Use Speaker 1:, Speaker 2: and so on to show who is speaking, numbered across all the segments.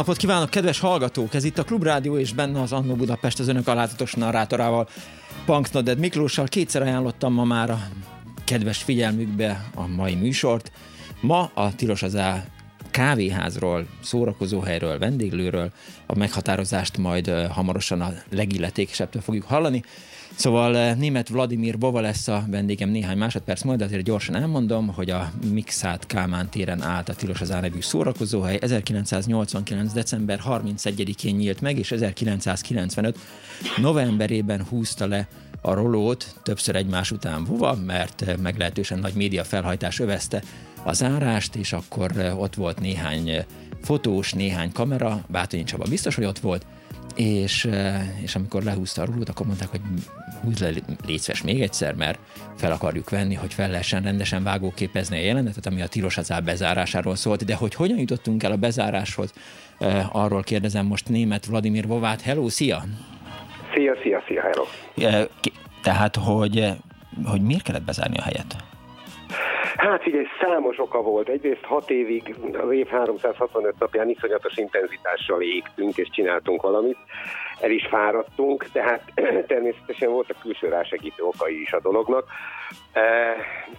Speaker 1: Napot kívánok, kedves hallgatók! Ez itt a Klubrádió, és benne az Annó Budapest az önök alázatos narrátorával, Punksnodded Miklóssal. Kétszer ajánlottam ma már a kedves figyelmükbe a mai műsort. Ma a Tilos az kávéházról, szórakozóhelyről, vendéglőről a meghatározást majd hamarosan a legilletékesebbtől fogjuk hallani. Szóval eh, német Vladimir Bova lesz a vendégem néhány másodperc majd, azért gyorsan elmondom, hogy a Mixát Kálmán téren állt a Tilos az Ánevű szórakozóhely. 1989. december 31-én nyílt meg, és 1995. novemberében húzta le a rolót többször egymás után Vova, mert eh, meglehetősen nagy média felhajtás övezte az zárást, és akkor eh, ott volt néhány fotós, néhány kamera, Bátonyi Csaba biztos, hogy ott volt, és, és amikor lehúzta a rulót, akkor mondták, hogy húzd le létszes még egyszer, mert fel akarjuk venni, hogy fel lehessen rendesen vágóképezni a jelenetet, ami a tilos az bezárásáról szólt, de hogy hogyan jutottunk el a bezáráshoz, arról kérdezem most német Vladimir Vovát. Hello, szia!
Speaker 2: Szia, szia, szia, hello!
Speaker 1: Tehát, hogy, hogy miért kellett bezárni a helyet?
Speaker 2: Hát figyelj, számos oka volt. Egyrészt hat évig, az év 365 napján iszonyatos intenzitással égtünk és csináltunk valamit. El is fáradtunk, tehát természetesen voltak külső rásegítő okai is a dolognak.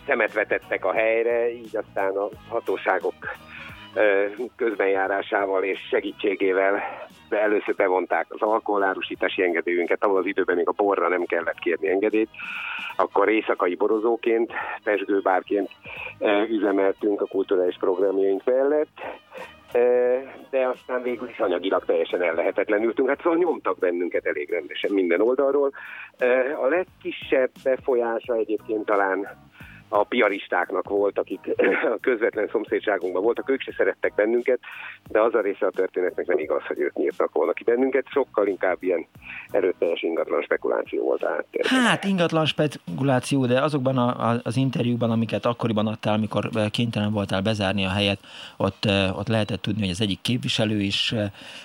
Speaker 2: Szemet vetettek a helyre, így aztán a hatóságok közbenjárásával és segítségével de először bevonták az alkoholárusítási engedélyünket, ahol az időben még a borra nem kellett kérni engedélyt, akkor éjszakai borozóként, pesgőbárként üzemeltünk a kulturális programjaink mellett, de aztán végül is anyagilag teljesen ellehetetlenültünk. Hát szóval nyomtak bennünket elég rendesen minden oldalról. A legkisebb befolyása egyébként talán a piaristáknak volt, akik a közvetlen szomszédságunkban voltak, ők se szerettek bennünket, de az a része a történetnek nem igaz, hogy ők nyírtak volna ki bennünket, sokkal inkább ilyen erőteljes ingatlan spekuláció volt át.
Speaker 1: Hát ingatlan spekuláció, de azokban a, a, az interjúban, amiket akkoriban adtál, amikor kénytelen voltál bezárni a helyet, ott, ott lehetett tudni, hogy az egyik képviselő is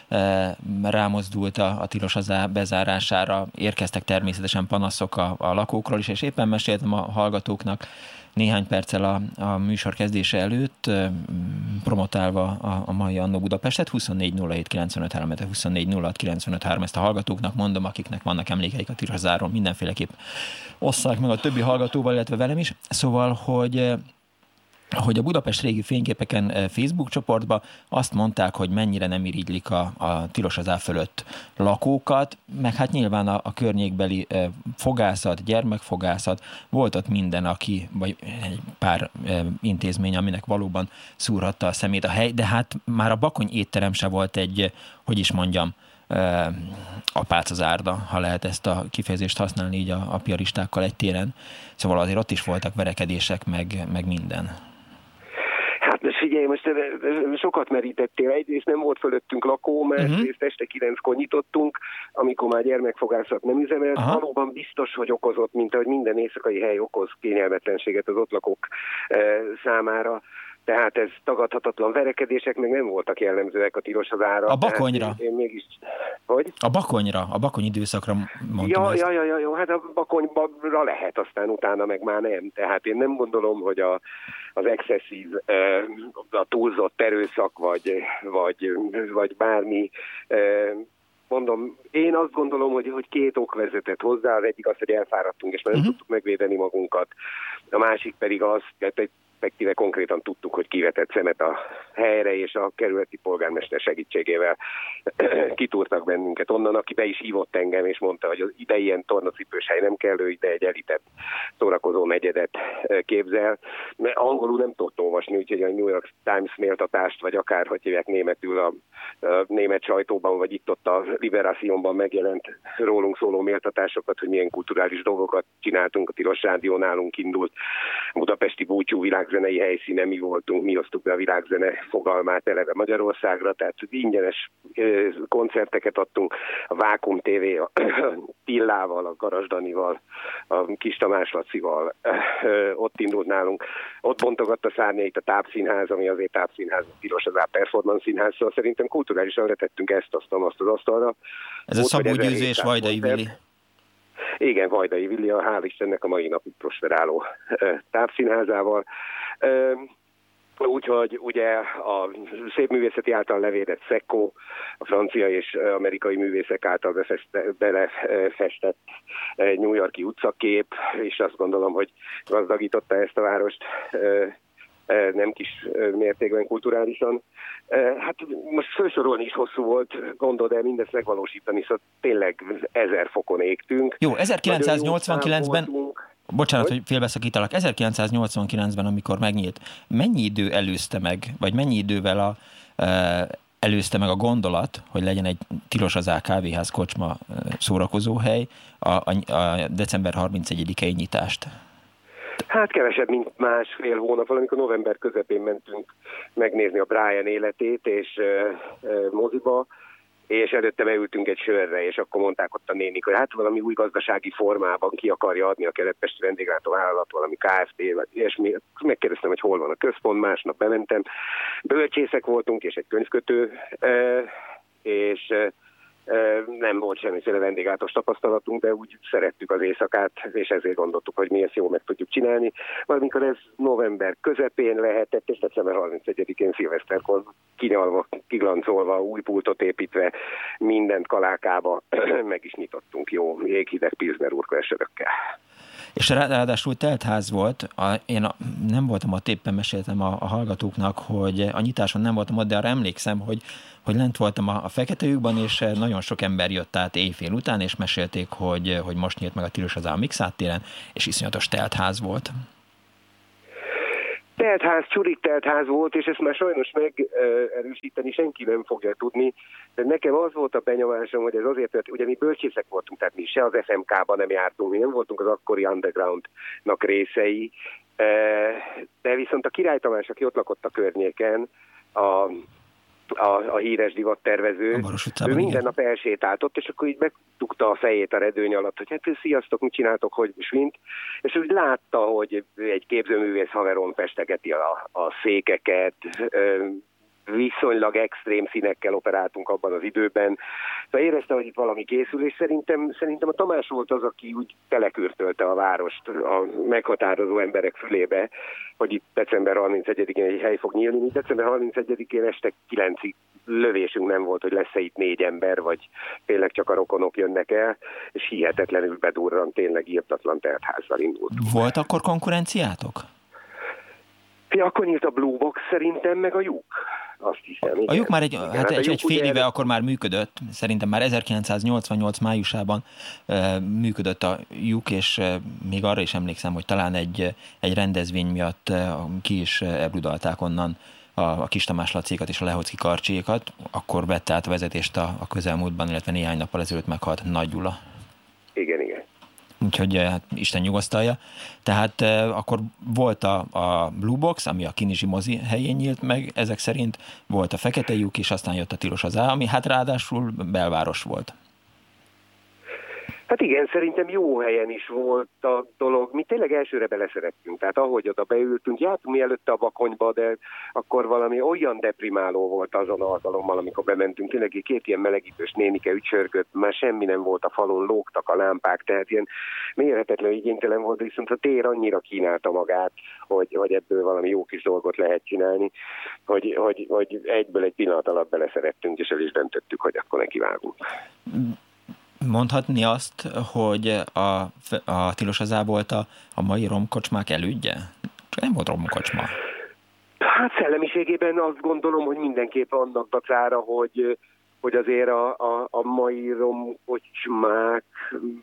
Speaker 1: e, rámozdult a, a tilos az bezárására, érkeztek természetesen panaszok a, a lakókról is, és éppen meséltem a hallgatóknak, néhány perccel a, a műsor kezdése előtt, promotálva a, a mai Annó Budapestet, 24 07 95 3, 24 06 95 3, ezt a hallgatóknak mondom, akiknek vannak emlékeik a tirazáról, mindenféleképp osszák meg a többi hallgatóval, illetve velem is. Szóval, hogy hogy a Budapest régi fényképeken eh, Facebook csoportban azt mondták, hogy mennyire nem irigylik a, a tilos az fölött lakókat, meg hát nyilván a, a környékbeli e, fogászat, gyermekfogászat, volt ott minden, aki, vagy egy pár e, intézmény, aminek valóban szúrhatta a szemét a hely, de hát már a Bakony étterem se volt egy, hogy is mondjam, apác az árda, ha lehet ezt a kifejezést használni így a, a piaristákkal egy téren. Szóval azért ott is voltak verekedések, meg, meg minden.
Speaker 2: Sokat merítettél. Egyrészt nem volt fölöttünk lakó, mert uh-huh. Este kilenckor nyitottunk, amikor már gyermekfogászat nem üzemelt. Aha. Valóban biztos, hogy okozott, mint ahogy minden éjszakai hely okoz kényelmetlenséget az ott lakók e, számára tehát ez tagadhatatlan verekedések meg nem voltak jellemzőek a tilos az ára.
Speaker 1: A bakonyra?
Speaker 2: Én, mégis... Hogy?
Speaker 1: A bakonyra, a bakony időszakra mondtam
Speaker 2: ja, ezt. Ja, ja, ja, jó, hát a bakonyra lehet, aztán utána meg már nem. Tehát én nem gondolom, hogy a, az excesszív, a túlzott erőszak, vagy, vagy, vagy bármi mondom, én azt gondolom, hogy, hogy két ok vezetett hozzá, az egyik az, hogy elfáradtunk, és már nem uh-huh. tudtuk megvédeni magunkat, a másik pedig az, hogy respektíve konkrétan tudtuk, hogy kivetett szemet a helyre, és a kerületi polgármester segítségével kitúrtak bennünket onnan, aki be is hívott engem, és mondta, hogy ide ilyen tornacipős hely nem kell, ő ide egy elitett szórakozó negyedet képzel. Mert angolul nem tudott olvasni, úgyhogy a New York Times méltatást, vagy akár, hogy hívják németül a, a német sajtóban, vagy itt ott a Liberationban megjelent rólunk szóló méltatásokat, hogy milyen kulturális dolgokat csináltunk, a Tilos Rádió nálunk indult, Budapesti búcsú világ világzenei helyszíne mi voltunk, mi osztuk be a világzene fogalmát eleve Magyarországra, tehát ingyenes koncerteket adtunk, a Vákum TV, a Pillával, a Garasdanival, a Kis Tamás Lacival, ott indult nálunk, ott bontogatta szárnyait a tápszínház, ami azért tápszínház, tilos az a performance színház, szóval szerintem kulturálisan letettünk ezt, azt, azt az asztalra.
Speaker 1: Ez a Szabó Győző és Vajdai Vili.
Speaker 2: Igen, Vajdai Vilja, hál' Istennek a mai napig prosperáló tápszínházával. Úgyhogy ugye a szép művészeti által levédett Szekko, a francia és amerikai művészek által belefestett New Yorki utcakép, és azt gondolom, hogy gazdagította ezt a várost nem kis mértékben kulturálisan. Hát most felsorolni is hosszú volt, gondol, de mindezt megvalósítani, szóval tényleg ezer fokon égtünk.
Speaker 1: Jó, 1989-ben, bocsánat, hogy, hogy félbeszakítalak, 1989-ben, amikor megnyílt, mennyi idő előzte meg, vagy mennyi idővel a, előzte meg a gondolat, hogy legyen egy tilos az kávéház kocsma szórakozóhely a, a, a december 31-i nyitást?
Speaker 2: Hát kevesebb, mint másfél hónap, valamikor november közepén mentünk megnézni a Brian életét, és uh, moziba, és előtte beültünk egy sörre, és akkor mondták ott a nénik, hogy hát valami új gazdasági formában ki akarja adni a keletpesti vendéglátó vállalat, valami KFT, vagy ilyesmi. Megkérdeztem, hogy hol van a központ, másnap bementem. Bölcsészek voltunk, és egy könyvkötő, és nem volt semmiféle vendéglátos tapasztalatunk, de úgy szerettük az éjszakát, és ezért gondoltuk, hogy mi ezt jól meg tudjuk csinálni. Valamikor ez november közepén lehetett, és december 31-én szilveszterkor kinyalva, kiglancolva, új pultot építve, mindent kalákába meg is nyitottunk jó jéghideg Pilsner úrkversörökkel.
Speaker 1: És ráadásul teltház volt, a, én a, nem voltam ott, éppen meséltem a, a hallgatóknak, hogy a nyitáson nem voltam ott, de arra emlékszem, hogy, hogy lent voltam a, a fekete és nagyon sok ember jött át éjfél után, és mesélték, hogy, hogy most nyílt meg a Tilos az Álmixát téren, és iszonyatos teltház volt
Speaker 2: teltház, csurik teltház volt, és ezt már sajnos megerősíteni senki nem fogja tudni. De nekem az volt a benyomásom, hogy ez azért, mert ugye mi bölcsészek voltunk, tehát mi se az FMK-ban nem jártunk, mi nem voltunk az akkori undergroundnak részei, de viszont a Király Tamás, aki ott lakott a környéken, a a, a híres divattervező, ő minden igen. nap elsétáltott, és akkor így megtukta a fejét a redőny alatt, hogy hát sziasztok, mit csináltok, hogy mint, és úgy látta, hogy egy képzőművész haveron festegeti a, a székeket, viszonylag extrém színekkel operáltunk abban az időben. Szóval érezte, hogy itt valami készül, és szerintem, szerintem a Tamás volt az, aki úgy telekürtölte a várost a meghatározó emberek fülébe, hogy itt december 31-én egy hely fog nyílni. Mi december 31-én este 9-ig lövésünk nem volt, hogy lesz-e itt négy ember, vagy tényleg csak a rokonok jönnek el, és hihetetlenül bedurran, tényleg írtatlan teltházzal indult.
Speaker 1: Volt akkor konkurenciátok?
Speaker 2: Ja, akkor nyílt a Blue Box szerintem, meg a lyuk. Azt hiszem. Igen.
Speaker 1: A lyuk már egy, igen, hát, hát egy, egy fél éve akkor már működött, szerintem már 1988 májusában e, működött a lyuk, és e, még arra is emlékszem, hogy talán egy, egy rendezvény miatt e, ki is ebrudalták onnan a, a Kis Tamás Lacékat és a Lehocki Karcsékat, akkor vette át a vezetést a, a közelmúltban, illetve néhány nappal ezelőtt meghalt Nagy Gyula.
Speaker 2: Igen, igen
Speaker 1: úgyhogy hát Isten nyugosztalja. Tehát eh, akkor volt a, a Blue Box, ami a Kinizsi mozi helyén nyílt meg, ezek szerint volt a Fekete lyuk, és aztán jött a Tilos az A, ami hát ráadásul belváros volt.
Speaker 2: Hát igen, szerintem jó helyen is volt a dolog. Mi tényleg elsőre beleszerettünk. Tehát ahogy oda beültünk, jártunk előtte a bakonyba, de akkor valami olyan deprimáló volt azon alkalommal, amikor bementünk. Tényleg két ilyen melegítős nénike ücsörgött, már semmi nem volt a falon, lógtak a lámpák, tehát ilyen mérhetetlen igénytelen volt, viszont a tér annyira kínálta magát, hogy, hogy ebből valami jó kis dolgot lehet csinálni, hogy, hogy, hogy egyből egy pillanat alatt beleszerettünk, és el is döntöttük, hogy akkor nekivágunk.
Speaker 1: Mondhatni azt, hogy a, a Tilos Azá volt a, a mai romkocsmák elődje? Csak nem volt romkocsma.
Speaker 2: Hát szellemiségében azt gondolom, hogy mindenképp annak dacára, hogy, hogy azért a, a, a mai romkocsmák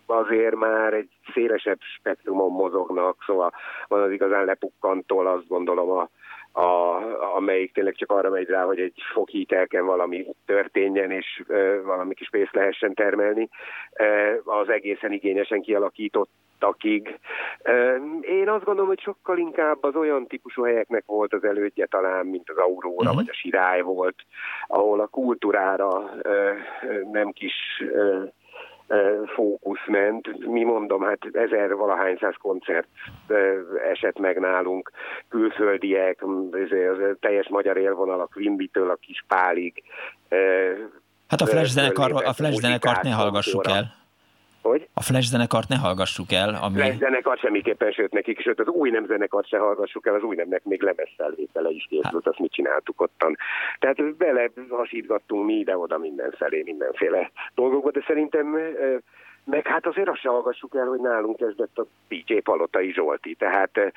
Speaker 2: azért már egy szélesebb spektrumon mozognak, szóval van az igazán lepukkantól azt gondolom a, a, amelyik tényleg csak arra megy rá, hogy egy fokhítelken valami történjen, és e, valami kis pénzt lehessen termelni, e, az egészen igényesen kialakított takig. Én azt gondolom, hogy sokkal inkább az olyan típusú helyeknek volt az elődje talán, mint az Aurora uh-huh. vagy a Sirály volt, ahol a kultúrára nem kis fókusz ment. Mi mondom, hát ezer valahány száz koncert esett meg nálunk, külföldiek, teljes magyar élvonal a Quimbitől a Kispálig.
Speaker 1: Hát a Flash, zenekar, a flash zenekart ne hallgassuk el.
Speaker 2: Hogy?
Speaker 1: A Flash zenekart ne hallgassuk el.
Speaker 2: Ami... Flash zenekart semmiképpen, sőt nekik, sőt az új nem zenekart se hallgassuk el, az új nemnek még lemezfelvétele is készült, azt mit csináltuk ottan. Tehát bele hasítgattunk mi ide-oda mindenfelé, mindenféle dolgokba, de szerintem meg hát azért azt se hallgassuk el, hogy nálunk kezdett a DJ Palotai Zsolti, tehát e,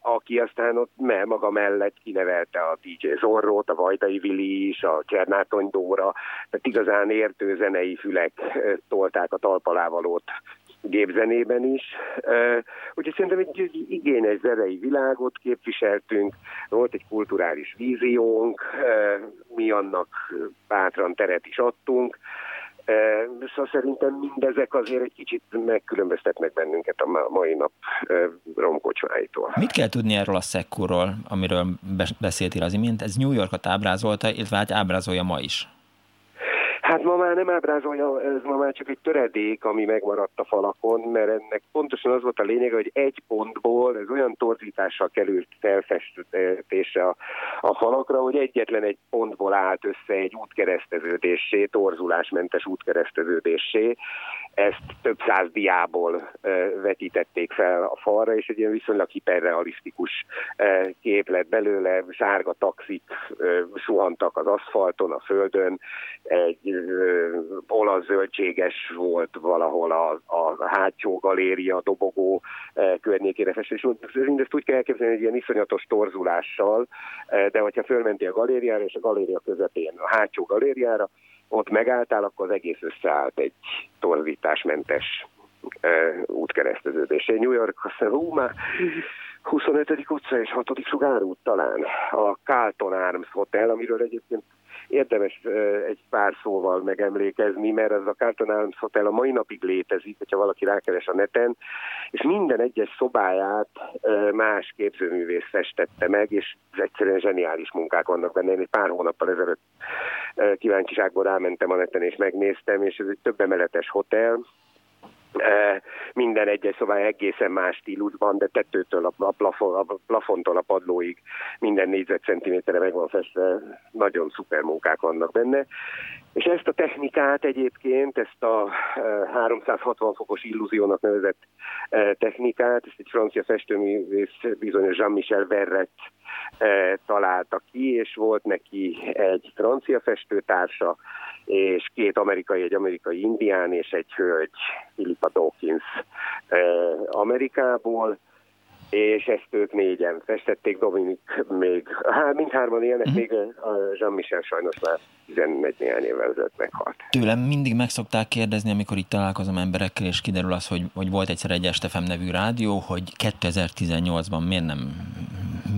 Speaker 2: aki aztán ott me, maga mellett kinevelte a DJ Zorrót, a Vajdai Vili is, a Csernátony Dóra, tehát igazán értő zenei fülek tolták a talpalávalót gépzenében is. Úgyhogy szerintem egy igényes zenei világot képviseltünk, volt egy kulturális víziónk, mi annak bátran teret is adtunk, Szóval szerintem mindezek azért egy kicsit megkülönböztetnek bennünket a mai nap romkocsmáitól.
Speaker 1: Mit kell tudni erről a szekkurról, amiről beszéltél az imént? Ez New Yorkot ábrázolta, illetve hát ábrázolja ma is.
Speaker 2: Hát ma már nem ábrázolja, ez ma már csak egy töredék, ami megmaradt a falakon, mert ennek pontosan az volt a lényeg, hogy egy pontból, ez olyan torzítással került felfestésre a, a falakra, hogy egyetlen egy pontból állt össze egy útkereszteződésé, torzulásmentes útkereszteződésé. Ezt több száz diából vetítették fel a falra, és egy ilyen viszonylag hiperrealisztikus kép lett belőle, sárga taxik suhantak az aszfalton, a földön, egy olasz zöldséges volt valahol a, a hátsó galéria, dobogó környékére festő, és mindezt úgy kell elképzelni, hogy ilyen iszonyatos torzulással, de hogyha fölmenti a galériára, és a galéria közepén a hátsó galériára, ott megálltál, akkor az egész összeállt egy torzításmentes útkereszteződés. New York, aztán hú, már 25. utca és 6. sugárút talán, a Carlton Arms Hotel, amiről egyébként érdemes egy pár szóval megemlékezni, mert ez a Carlton Arms Hotel a mai napig létezik, hogyha valaki rákeres a neten, és minden egyes szobáját más képzőművész festette meg, és egyszerűen zseniális munkák vannak benne. Én egy pár hónappal ezelőtt kíváncsiságból rámentem a neten, és megnéztem, és ez egy több emeletes hotel, minden egyes szobája egészen más stílusban, de tetőtől a, plafon, a plafontól a padlóig minden négyzetcentiméterre meg van festve, nagyon szuper munkák vannak benne. És ezt a technikát egyébként, ezt a 360 fokos illúziónak nevezett technikát, ezt egy francia festőművész bizonyos Jean-Michel Verret találta ki, és volt neki egy francia festőtársa, és két amerikai, egy amerikai indián és egy hölgy, Philippa Dawkins Amerikából, és ezt ők négyen festették, Dominik még, hát mindhárman élnek, uh-huh. még Jean-Michel sajnos már 11 néhány évvel ezelőtt meghalt.
Speaker 1: Tőlem mindig meg szokták kérdezni, amikor itt találkozom emberekkel, és kiderül az, hogy, hogy volt egyszer egy Estefem nevű rádió, hogy 2018-ban miért nem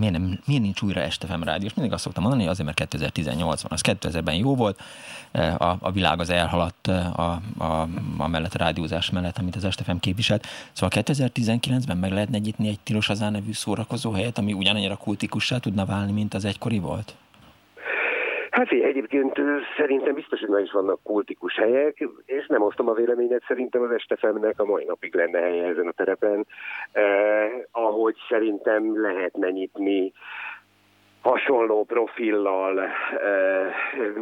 Speaker 1: miért, nem, miért nincs újra Estefem rádió? És mindig azt szoktam mondani, hogy azért, mert 2018 van, az 2000-ben jó volt, a, a világ az elhaladt a, a, a mellett a rádiózás mellett, amit az Estefem képviselt. Szóval 2019-ben meg lehetne nyitni egy Tilos Azán nevű szórakozó helyet, ami ugyanannyira kultikussá tudna válni, mint az egykori volt?
Speaker 2: Hát egyébként szerintem biztos, hogy is vannak kultikus helyek, és nem osztom a véleményet, szerintem az Estefemnek a mai napig lenne helye ezen a terepen, eh, ahogy szerintem lehetne nyitni hasonló profillal, eh,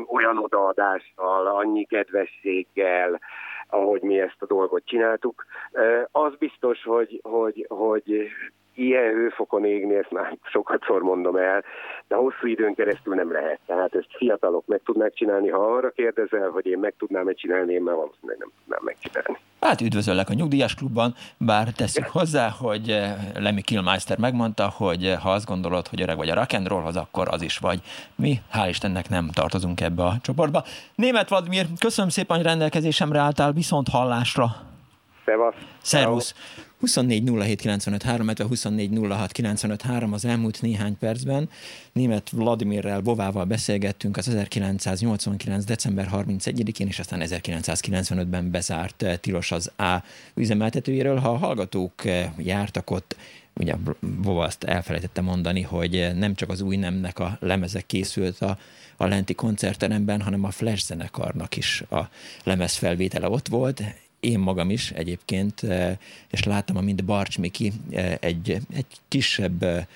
Speaker 2: olyan odaadással, annyi kedvességgel, ahogy mi ezt a dolgot csináltuk. Eh, az biztos, hogy, hogy, hogy ilyen hőfokon égni, ezt már sokat szor mondom el, de hosszú időn keresztül nem lehet. Tehát ezt fiatalok meg tudnák csinálni. Ha arra kérdezel, hogy én meg tudnám-e csinálni, én már valószínűleg nem tudnám megcsinálni.
Speaker 1: Hát üdvözöllek a nyugdíjas klubban, bár tesszük hozzá, hogy eh, Lemmy Kilmeister megmondta, hogy eh, ha azt gondolod, hogy öreg vagy a rock and rollhoz, akkor az is vagy. Mi, hál' Istennek nem tartozunk ebbe a csoportba. Német Vladimir, köszönöm szépen, hogy rendelkezésemre álltál, viszont hallásra.
Speaker 2: Szevasz.
Speaker 1: Szervusz. 24 07 95 3, 24 06 95 3 az elmúlt néhány percben. Német Vladimirrel, Bovával beszélgettünk az 1989. december 31-én, és aztán 1995-ben bezárt eh, Tilos az A üzemeltetőjéről. Ha a hallgatók eh, jártak ott, ugye Bova azt elfelejtette mondani, hogy eh, nem csak az új nemnek a lemezek készült a, a lenti koncertteremben, hanem a Flash zenekarnak is a lemezfelvétele ott volt, én magam is egyébként, eh, és láttam, amint Barcs Miki eh, egy, egy kisebb eh,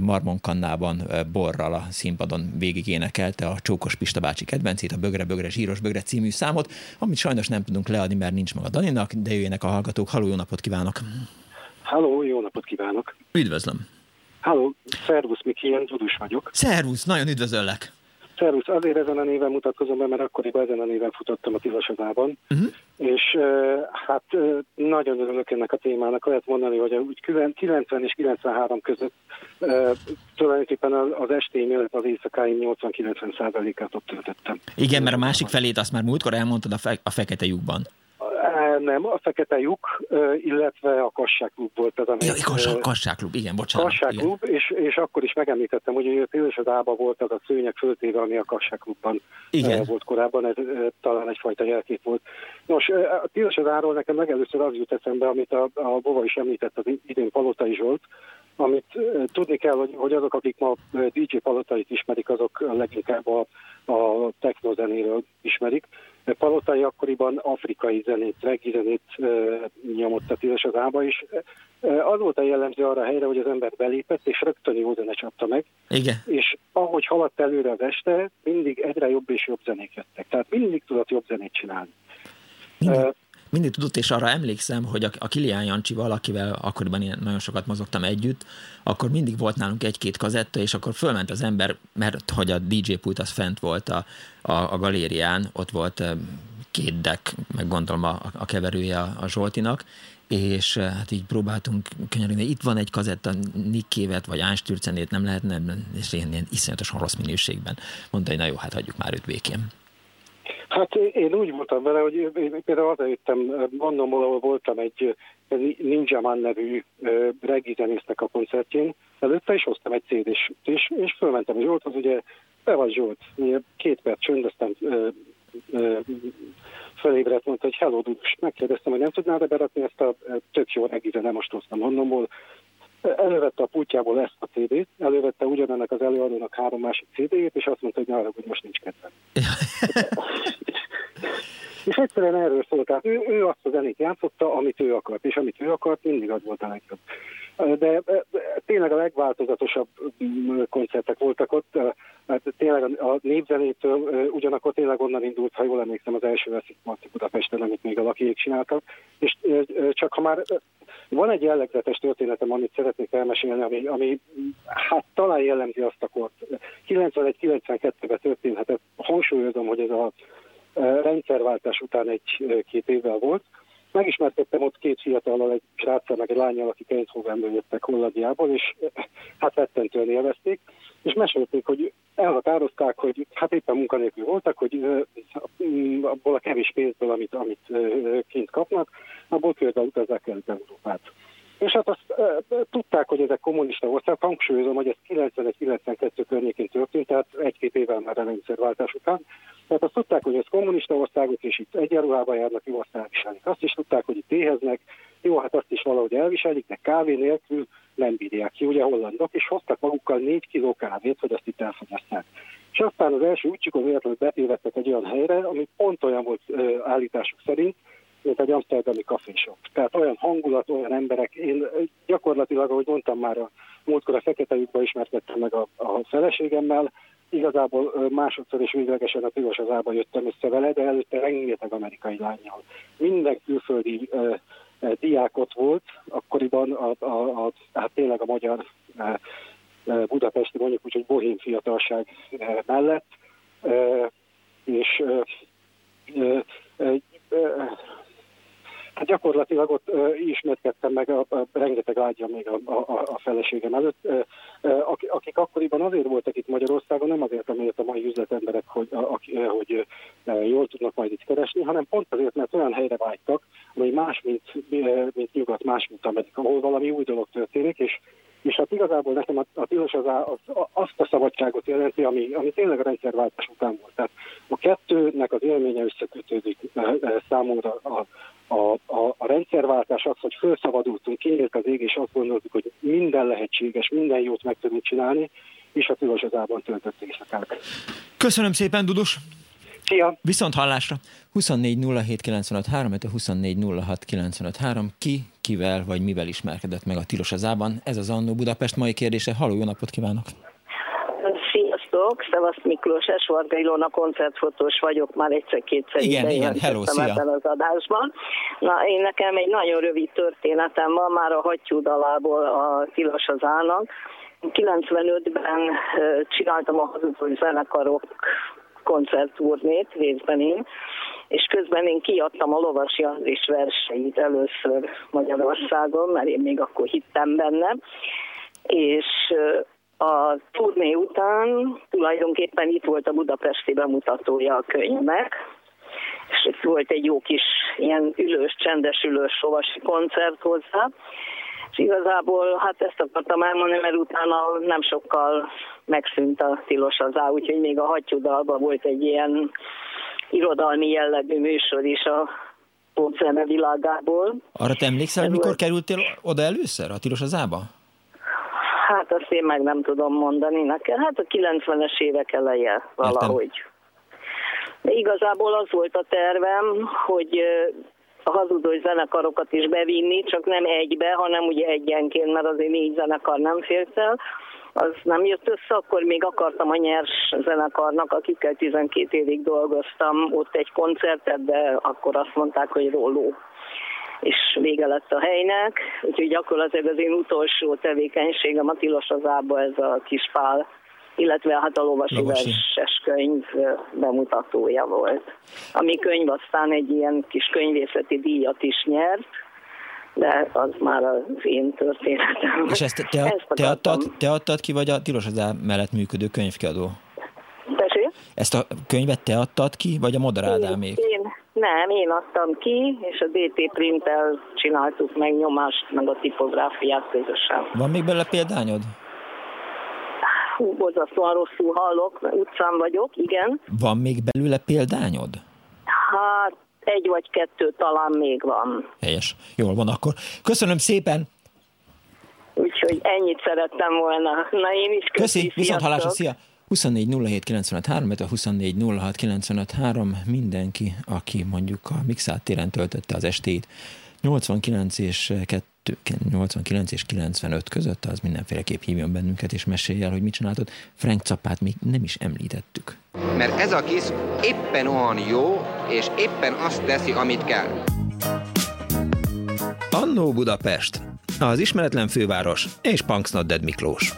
Speaker 1: marmonkannában borral a színpadon végig énekelte a Csókos Pista bácsi kedvencét, a Bögre Bögre Zsíros Bögre című számot, amit sajnos nem tudunk leadni, mert nincs maga Daninak, de jöjjenek a hallgatók. Halló, jó napot kívánok!
Speaker 3: Halló, jó napot kívánok!
Speaker 1: Üdvözlöm!
Speaker 3: Halló, szervusz, Miki, én Dudus vagyok.
Speaker 1: Szervusz, nagyon üdvözöllek!
Speaker 3: Szervusz, azért ezen a néven mutatkozom be, mert akkoriban ezen a néven futottam a Tilasodában, uh-huh. és hát nagyon örülök ennek a témának. Lehet mondani, hogy úgy 90 és 93 között tulajdonképpen az estém, illetve az éjszakáim 80-90 százalékát ott töltöttem.
Speaker 1: Igen, mert a másik felét azt már múltkor elmondtad a, fe- a fekete lyukban.
Speaker 3: Nem, a Fekete lyuk, illetve a Kassáklub volt az,
Speaker 1: ami... Ja, Kasság, Kassáklub, igen, bocsánat.
Speaker 3: Kassáklub, és, és akkor is megemlítettem, hogy a Tilsadába volt az a szőnyeg föltéve, ami a Kassáklubban igen. volt korábban, ez talán egyfajta jelkép volt. Nos, a Tilsadáról nekem legelőször az jut eszembe, amit a, a Bova is említett, az idén Palotai Zsolt, amit tudni kell, hogy, hogy azok, akik ma DJ Palotait ismerik, azok leginkább a, a technozenéről ismerik. Palotai akkoriban afrikai zenét, reggi zenét e, nyomott a tilos az volt a jellemző arra a helyre, hogy az ember belépett, és rögtön jó zene csapta meg.
Speaker 1: Igen.
Speaker 3: És ahogy haladt előre az este, mindig egyre jobb és jobb zenék jöttek. Tehát mindig tudott jobb zenét csinálni.
Speaker 1: Mindig, mindig tudott, és arra emlékszem, hogy a, a Kilián Jancsival, akivel akkoriban én nagyon sokat mozogtam együtt, akkor mindig volt nálunk egy-két kazetta, és akkor fölment az ember, mert hogy a DJ pult az fent volt a, a, a galérián, ott volt két deck, meg gondolom a, a keverője a, a Zsoltinak, és hát így próbáltunk könyörülni, itt van egy kazetta Nikkévet, vagy Ánstürcenét, nem lehetne, és ilyen, ilyen iszonyatosan rossz minőségben. Mondta, hogy na jó, hát hagyjuk már őt békén.
Speaker 3: Hát én úgy voltam vele, hogy én például hazajöttem mondom, ahol voltam egy Ninja Man nevű reggi zenésznek a koncertjén, előtte is hoztam egy cd és, és, és fölmentem Zsolthoz, ugye be vagy Zsolt, két perc csönd, aztán fölébredt, mondta, hogy hello, Dudus. Megkérdeztem, hogy nem tudnád-e berakni ezt a tök jó zene, most hoztam Londonból, elővette a pultjából ezt a CD-t, elővette ugyanennek az előadónak három másik CD-jét, és azt mondta, hogy ne hogy most nincs kedvem. és egyszerűen erről szólt, tehát ő, ő azt a zenét játszotta, amit ő akart, és amit ő akart, mindig az volt a legjobb. De tényleg a legváltozatosabb mm, koncertek voltak ott, mert tényleg a népzenétől ugyanakkor tényleg onnan indult, ha jól emlékszem, az első veszik Marci Budapesten, amit még a lakiék csináltak, és csak ha már van egy jellegzetes történetem, amit szeretnék elmesélni, ami, ami hát talán jellemzi azt a kort. 91-92-ben történhetett. Hangsúlyozom, hogy ez a rendszerváltás után egy-két évvel volt. Megismerkedtem ott két fiatallal, egy sráccal, meg egy lányjal, akik Eindhovenből jöttek Hollandiából, és hát rettentően élvezték, és mesélték, hogy elhatározták, hogy hát éppen munkanélkül voltak, hogy abból a kevés pénzből, amit, amit kint kapnak, abból például utazzák el Európát. És hát azt e, tudták, hogy ezek kommunista ország, hangsúlyozom, hogy ez 91-92 környékén történt, tehát egy-két évvel már a rendszerváltás után. Tehát azt tudták, hogy ez kommunista országok, és itt egyenruhában járnak, jó azt elviselik. Azt is tudták, hogy itt éheznek, jó, hát azt is valahogy elviselik, de kávé nélkül nem bírják ki, ugye hollandok, és hoztak magukkal négy kiló kávét, hogy azt itt elfogyasztják. És aztán az első útjukon véletlenül betévedtek egy olyan helyre, ami pont olyan volt állításuk szerint, mint egy amsterdami kafésok. Tehát olyan hangulat, olyan emberek. Én gyakorlatilag, ahogy mondtam már, a múltkor a fekete lyukba ismertettem meg a, a feleségemmel, igazából másodszor is véglegesen a piros az ába jöttem össze vele, de előtte rengeteg amerikai lányjal. Minden külföldi uh, uh, diák volt, akkoriban a, a, a, hát tényleg a magyar uh, budapesti, mondjuk úgy, hogy bohém fiatalság mellett, és Hát gyakorlatilag ott uh, ismerkedtem meg a, a rengeteg ágya még a, a, a feleségem előtt, uh, uh, akik akkoriban azért voltak itt Magyarországon, nem azért, amiért a mai üzletemberek, hogy, a, a, hogy uh, jól tudnak majd itt keresni, hanem pont azért, mert olyan helyre vágytak, ami más, mint, mint nyugat, más, mint Amerika, ahol valami új dolog történik, és és hát igazából nekem a, a tilos az, az, azt a szabadságot jelenti, ami, ami tényleg a rendszerváltás után volt. Tehát a kettőnek az élménye összekötődik számomra a, a, a, a rendszerváltás az, hogy felszabadultunk, kinyílt az ég, és azt gondoltuk, hogy minden lehetséges, minden jót meg tudunk csinálni, és a tilos az ában töltött éjszakák.
Speaker 1: Köszönöm szépen, Dudus!
Speaker 3: Szia!
Speaker 1: Viszont hallásra! 24 07 95 3, 24 06 95 3. Ki, kivel vagy mivel ismerkedett meg a tilos az ában? Ez az Annó Budapest mai kérdése. Halló, jó napot kívánok!
Speaker 4: Sziasztok, Szevasz Miklós, Esvarga Ilona koncertfotós vagyok, már egyszer-kétszer
Speaker 1: igen, igen, hello, szia.
Speaker 4: ebben az adásban. Na, én nekem egy nagyon rövid történetem van, már a hattyú dalából a Tilos az állnak. 95-ben csináltam a hazudói zenekarok koncertúrnét, részben én, és közben én kiadtam a Lovas Janzis verseit először Magyarországon, mert én még akkor hittem benne, és a turné után tulajdonképpen itt volt a budapesti bemutatója a könyvnek, és itt volt egy jó kis ilyen ülős, csendes ülős sovasi koncert hozzá, és igazából hát ezt akartam elmondani, mert utána nem sokkal megszűnt a tilos az á, úgyhogy még a hattyúdalban volt egy ilyen irodalmi jellegű műsor is a pótzene világából.
Speaker 1: Arra te emlékszel, mikor kerültél oda először, a tilos az ába?
Speaker 4: Hát azt én meg nem tudom mondani neked. Hát a 90-es évek eleje valahogy. Értem. De igazából az volt a tervem, hogy a hazudós zenekarokat is bevinni, csak nem egybe, hanem ugye egyenként, mert azért négy zenekar nem fért el. Az nem jött össze, akkor még akartam a nyers zenekarnak, akikkel 12 évig dolgoztam, ott egy koncertet, de akkor azt mondták, hogy róló és vége lett a helynek, úgyhogy gyakorlatilag az én utolsó tevékenységem a Tilos az Ába, ez a Kispál, illetve hát a Lovasi, Lovasi. Verses könyv bemutatója volt. Ami könyv aztán egy ilyen kis könyvészeti díjat is nyert, de az már az én történetem.
Speaker 1: És ezt te, ezt te, adtad, te adtad ki, vagy a Tilos az mellett működő könyvkiadó?
Speaker 4: Tessék?
Speaker 1: Ezt a könyvet te adtad ki, vagy a Modar Ádámék?
Speaker 4: Nem, én adtam ki, és a DT printtel csináltuk meg nyomást, meg a tipográfiát közösen.
Speaker 1: Van még bele példányod?
Speaker 4: Hú, borzasztóan rosszul hallok, utcán vagyok, igen.
Speaker 1: Van még belőle példányod?
Speaker 4: Hát egy vagy kettő talán még van.
Speaker 1: Helyes. Jól van akkor. Köszönöm szépen!
Speaker 4: Úgyhogy ennyit szerettem volna. Na én is
Speaker 1: köszi. Köszi, viszont hallásra, szia! 24 a 24 mindenki, aki mondjuk a Mixát téren töltötte az estét 89 és 2, 89 és 95 között, az mindenféleképp hívjon bennünket, és mesélj el, hogy mit csináltod. Frank Cappát még nem is említettük.
Speaker 5: Mert ez a kis éppen olyan jó, és éppen azt teszi, amit kell.
Speaker 1: Annó Budapest, az ismeretlen főváros és Punksnodded Miklós.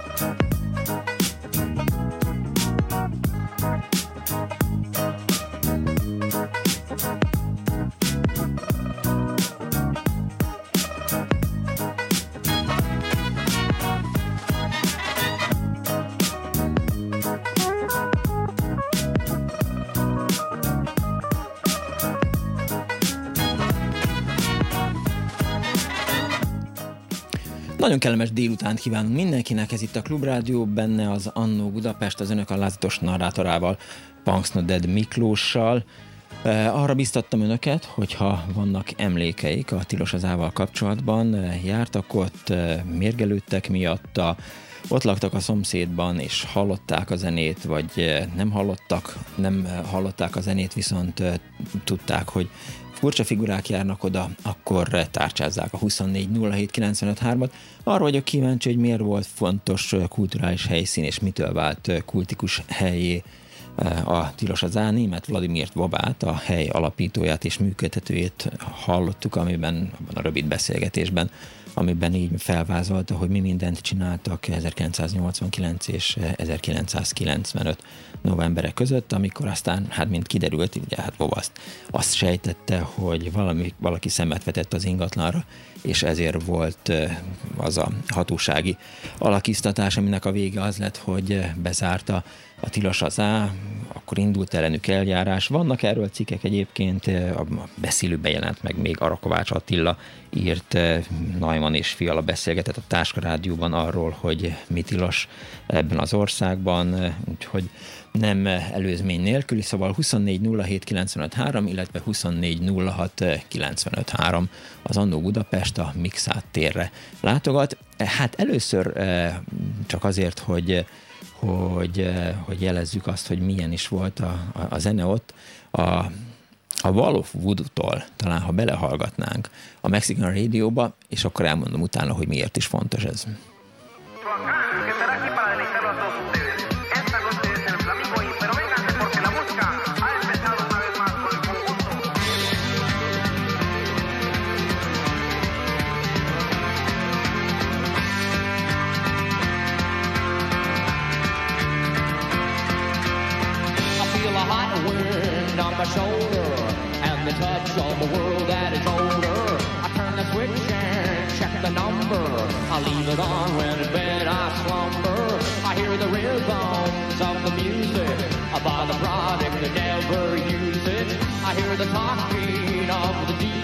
Speaker 1: Nagyon kellemes délutánt kívánunk mindenkinek, ez itt a Klubrádió, benne az Annó Budapest, az önök a lázatos narrátorával, Punks Dead Miklóssal. Arra biztattam önöket, hogyha vannak emlékeik a Tilos az Ával kapcsolatban, jártak ott, mérgelődtek miatta, ott laktak a szomszédban, és hallották a zenét, vagy nem hallottak, nem hallották a zenét, viszont tudták, hogy furcsa figurák járnak oda, akkor tárcsázzák a 2407953-at. Arra vagyok kíváncsi, hogy miért volt fontos kulturális helyszín, és mitől vált kultikus helyé a Tilos az Á, német Vladimir Babát, a hely alapítóját és működtetőjét hallottuk, amiben abban a rövid beszélgetésben amiben így felvázolta, hogy mi mindent csináltak 1989 és 1995 novembere között, amikor aztán, hát mint kiderült, ugye hát azt, azt sejtette, hogy valami, valaki szemet vetett az ingatlanra, és ezért volt az a hatósági alakiztatás, aminek a vége az lett, hogy bezárta a tilos az A, akkor indult ellenük eljárás. Vannak erről cikkek egyébként, a beszélőben jelent meg még Arakovács Attila írt Najman és Fiala beszélgetett a Táska Rádióban arról, hogy mi tilos ebben az országban, úgyhogy nem előzmény nélküli, szóval 2407953, illetve 2406953 az Annó Budapest a Mixát térre látogat. Hát először csak azért, hogy hogy, hogy jelezzük azt, hogy milyen is volt a, a, a zene ott. A, a Wall of Wood-tól, talán ha belehallgatnánk a Mexican Radio-ba, és akkor elmondom utána, hogy miért is fontos ez. My shoulder and the touch of a world that is older. I turn the switch and check the number. I leave it on when in bed I slumber. I hear the rhythms of the music. I buy the product that never use it. I hear the talking of the DJ.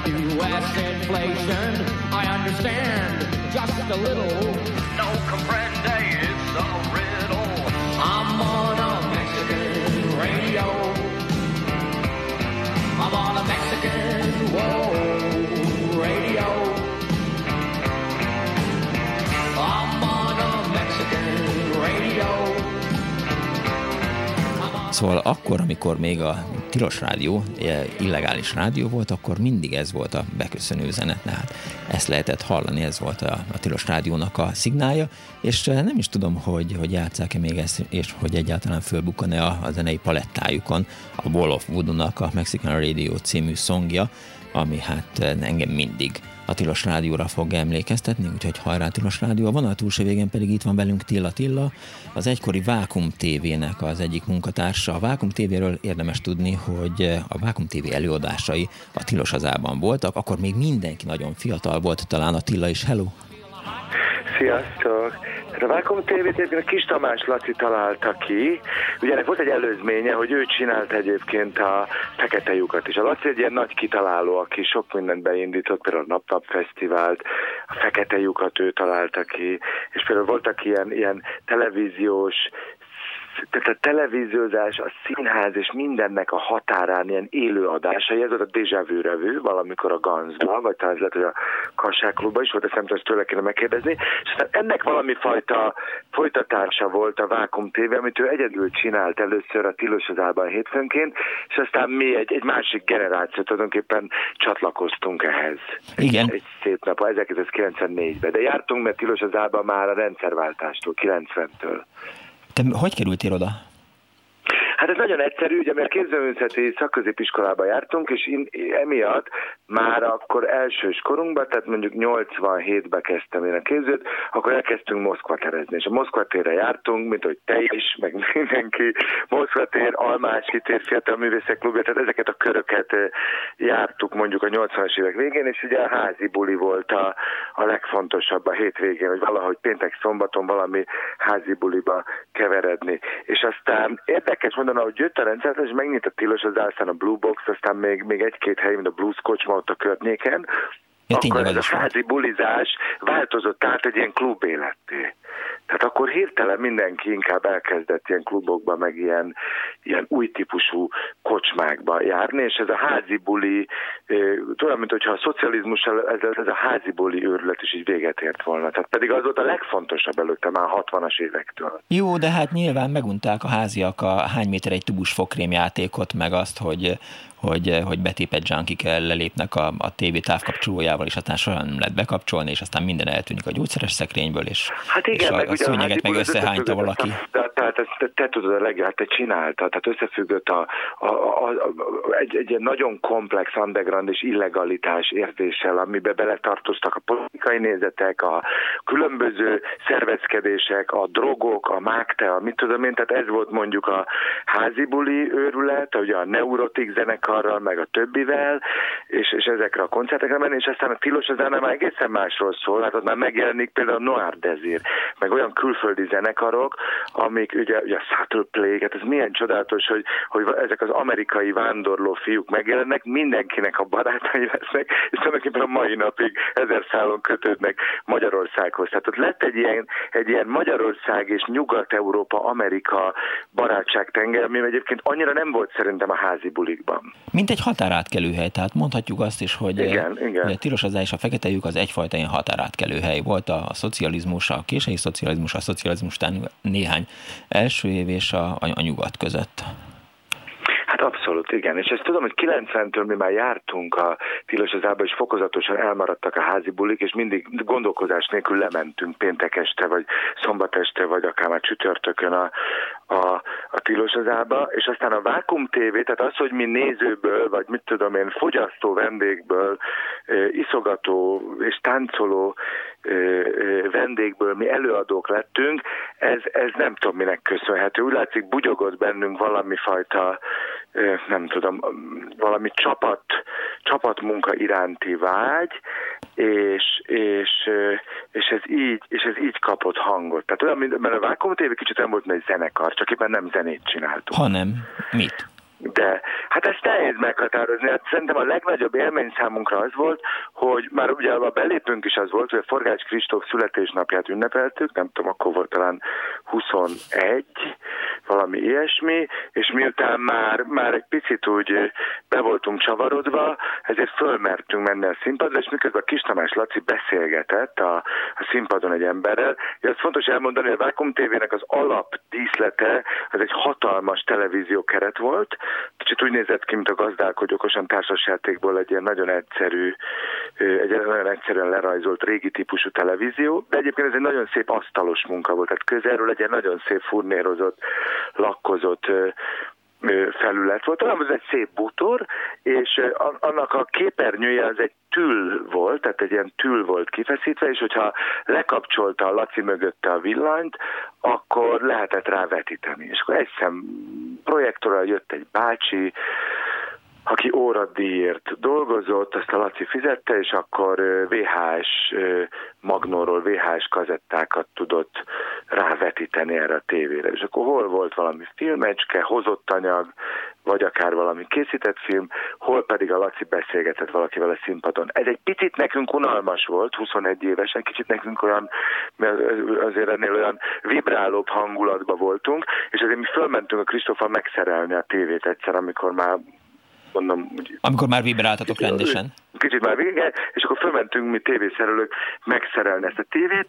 Speaker 1: The U.S. inflation. I understand just a little. No comprende, it's a riddle. I'm on Szóval akkor, amikor még a tilos rádió, illegális rádió volt, akkor mindig ez volt a beköszönő zene. Tehát ezt lehetett hallani, ez volt a, a tilos rádiónak a szignálja, és eh, nem is tudom, hogy, hogy játszák-e még ezt, és hogy egyáltalán fölbukkan-e a, a zenei palettájukon a Wall of Voodoo-nak a Mexican Radio című szongja, ami hát eh, engem mindig a Tilos Rádióra fog emlékeztetni, úgyhogy hajrá Tilos Rádió. A vonal túlsó végén pedig itt van velünk Tilla Tilla, az egykori Vákum TV-nek az egyik munkatársa. A Vákum TV-ről érdemes tudni, hogy a Vákum TV előadásai a Tilos hazában voltak, akkor még mindenki nagyon fiatal volt, talán a Tilla is. Hello!
Speaker 6: Sziasztok! A Vákum TV-t a Kis Tamás Laci találta ki. Ugye ennek volt egy előzménye, hogy ő csinált egyébként a Fekete lyukat is. A Laci egy ilyen nagy kitaláló, aki sok mindent beindított, például a Nap-Nap Fesztivált, a Fekete lyukat ő találta ki, és például voltak ilyen, ilyen televíziós tehát a televíziózás, a színház és mindennek a határán ilyen élő adásai, ez volt a Déjà Vu revű, valamikor a Ganzba, vagy talán ez lehet, hogy a Kassáklubban is volt, ezt nem tudom, tőle kéne megkérdezni, és aztán ennek valami fajta folytatása volt a Vákum TV, amit ő egyedül csinált először a Tilos az Álban hétfőnként, és aztán mi egy, egy másik generáció tulajdonképpen csatlakoztunk ehhez.
Speaker 1: Igen.
Speaker 6: Egy, egy szép nap, 1994-ben, de jártunk, mert Tilos az Álban már a rendszerváltástól, 90-től.
Speaker 1: Te hogy kerültél oda?
Speaker 6: Hát ez nagyon egyszerű, ugye, mert képzőművészeti szakközépiskolába jártunk, és emiatt már akkor elsős korunkban, tehát mondjuk 87-ben kezdtem én a képzőt, akkor elkezdtünk Moszkva terezni, és a Moszkva térre jártunk, mint hogy te is, meg mindenki, Moszkva tér, Almás tér, Fiatal Művészek Klubja, tehát ezeket a köröket jártuk mondjuk a 80-as évek végén, és ugye a házi buli volt a, a legfontosabb a hétvégén, hogy valahogy péntek szombaton valami házi buliba keveredni. És aztán érdekes mondaná, hogy jött a rendszer, és megnyit a tilos az aztán a Blue Box, aztán még, még egy-két hely, mint a Blues Kocsma ott a környéken, ja, akkor ez a házi bulizás változott át egy ilyen klubéletté. Tehát akkor hirtelen mindenki inkább elkezdett ilyen klubokba, meg ilyen, ilyen új típusú kocsmákba járni, és ez a házi buli, tudom, mint hogyha a szocializmus, ez, ez a házi buli őrület is így véget ért volna. Tehát pedig az volt a legfontosabb előtte már a 60-as évektől.
Speaker 1: Jó, de hát nyilván megunták a háziak a hány méter egy tubus fokrém játékot, meg azt, hogy hogy, hogy betépett junkik lelépnek a, a tévé távkapcsolójával, és aztán soha nem lehet bekapcsolni, és aztán minden eltűnik a gyógyszeres szekrényből, és,
Speaker 6: hát igen,
Speaker 1: a,
Speaker 6: meg
Speaker 1: a szőnyeget meg összehányta valaki.
Speaker 6: Tehát ezt te, te tudod a legját, te csináltad, tehát összefüggött a, a, a, a, egy, egy nagyon komplex underground és illegalitás érzéssel, amiben beletartoztak a politikai nézetek, a különböző szervezkedések, a drogok, a mákte, a mit tudom én, tehát ez volt mondjuk a házi buli őrület, ugye a neurotik zenekar, zenekarral, meg a többivel, és, és ezekre a koncertekre menni, és aztán a tilos az már egészen másról szól, hát ott már megjelenik például a Noir Desir, meg olyan külföldi zenekarok, amik ugye, ugye a Subtle Play, hát ez milyen csodálatos, hogy, hogy ezek az amerikai vándorló fiúk megjelennek, mindenkinek a barátai lesznek, és tulajdonképpen a mai napig ezer szálon kötődnek Magyarországhoz. Tehát ott lett egy ilyen, egy ilyen Magyarország és Nyugat-Európa, Amerika barátságtenger, ami egyébként annyira nem volt szerintem a házi bulikban.
Speaker 1: Mint egy határátkelőhely, tehát mondhatjuk azt is, hogy,
Speaker 6: igen,
Speaker 1: eh,
Speaker 6: igen.
Speaker 1: a tilos az és a fekete lyuk az egyfajta ilyen határátkelőhely. Volt a, a szocializmus, a késői szocializmus, a szocializmus után néhány első év és a, a, a nyugat között.
Speaker 6: Hát abszolút, igen. És ezt tudom, hogy 90-től mi már jártunk a Tilos az és fokozatosan elmaradtak a házi bulik, és mindig gondolkozás nélkül lementünk péntek este, vagy szombat este, vagy akár már csütörtökön a, a, a Tilos az Ába, és aztán a Vákum TV, tehát az, hogy mi nézőből, vagy mit tudom én, fogyasztó vendégből, iszogató és táncoló vendégből mi előadók lettünk, ez, ez nem tudom minek köszönhető. Úgy látszik, bugyogott bennünk valami fajta, nem tudom, valami csapat, csapatmunka iránti vágy, és, és, és, ez így, és ez így kapott hangot. Tehát olyan, mert a Vákum TV kicsit nem volt egy zenekar, csak éppen nem zenét csináltunk.
Speaker 1: Hanem mit?
Speaker 6: De hát ezt nehéz meghatározni. Hát szerintem a legnagyobb élmény számunkra az volt, hogy már ugye a belépünk is az volt, hogy a Forgács Kristóf születésnapját ünnepeltük, nem tudom, akkor volt talán 21, valami ilyesmi, és miután már, már egy picit úgy be voltunk csavarodva, ezért fölmertünk menni a színpadra, és miközben a Kis Tamás Laci beszélgetett a, a színpadon egy emberrel, és az fontos elmondani, hogy a Vákum TV-nek az alap díszlete az egy hatalmas televízió keret volt, kicsit úgy nézett ki, mint a gazdálkodó okosan társasjátékból egy ilyen nagyon egyszerű, egy nagyon egyszerűen lerajzolt régi típusú televízió, de egyébként ez egy nagyon szép asztalos munka volt, tehát közelről egy ilyen nagyon szép furnérozott, lakkozott felület volt, hanem ez egy szép bútor, és annak a képernyője az egy tül volt, tehát egy ilyen tül volt kifeszítve, és hogyha lekapcsolta a Laci mögötte a villanyt, akkor lehetett rá vetíteni. És akkor egy szem projektorral jött egy bácsi, aki óradíjért dolgozott, azt a Laci fizette, és akkor VHS magnóról VHS kazettákat tudott rávetíteni erre a tévére. És akkor hol volt valami filmecske, hozott anyag, vagy akár valami készített film, hol pedig a Laci beszélgetett valakivel a színpadon. Ez egy picit nekünk unalmas volt, 21 évesen, kicsit nekünk olyan, azért ennél olyan vibrálóbb hangulatba voltunk, és azért mi fölmentünk a Kristófa megszerelni a tévét egyszer, amikor már mondom...
Speaker 1: Úgy, Amikor már vibráltatok rendesen.
Speaker 6: Kicsit már vége, és akkor fölmentünk mi tévészerelők megszerelni ezt a tévét,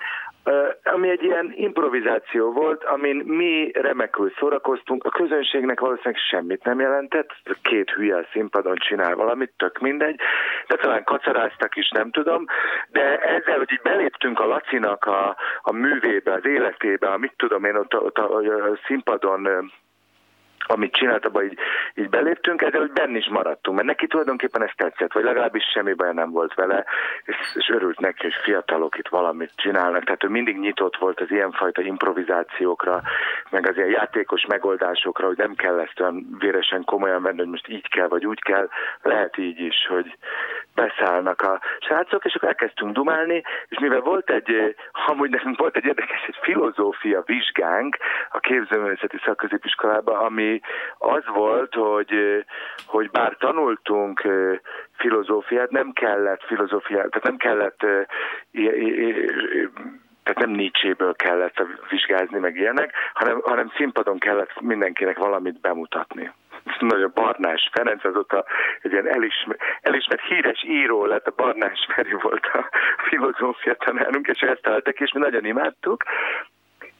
Speaker 6: ami egy ilyen improvizáció volt, amin mi remekül szórakoztunk, a közönségnek valószínűleg semmit nem jelentett, két hülye a színpadon csinál valamit, tök mindegy, de talán kacaráztak is, nem tudom, de ezzel, hogy így beléptünk a Lacinak a, a művébe, az életébe, amit tudom én ott, ott a, a, a színpadon amit csinált, abban így, így beléptünk, ezzel hogy benne is maradtunk, mert neki tulajdonképpen ez tetszett, vagy legalábbis semmi baj nem volt vele, és, és örült neki, hogy fiatalok itt valamit csinálnak, tehát ő mindig nyitott volt az ilyenfajta improvizációkra, meg az ilyen játékos megoldásokra, hogy nem kell ezt olyan véresen komolyan venni, hogy most így kell, vagy úgy kell, lehet így is, hogy beszállnak a srácok, és akkor elkezdtünk dumálni, és mivel volt egy, amúgy nekünk volt egy érdekes egy filozófia vizsgánk a képzőművészeti szakközépiskolában, ami az volt, hogy, hogy bár tanultunk filozófiát, nem kellett filozófiát, tehát nem kellett tehát nem Nietzséből kellett vizsgázni, meg ilyenek, hanem, hanem színpadon kellett mindenkinek valamit bemutatni. Nagyon Barnás Ferenc azóta egy ilyen elismer, elismert híres író lett, a Barnás Feri volt a filozófia tanárunk, és ezt találtak, és mi nagyon imádtuk,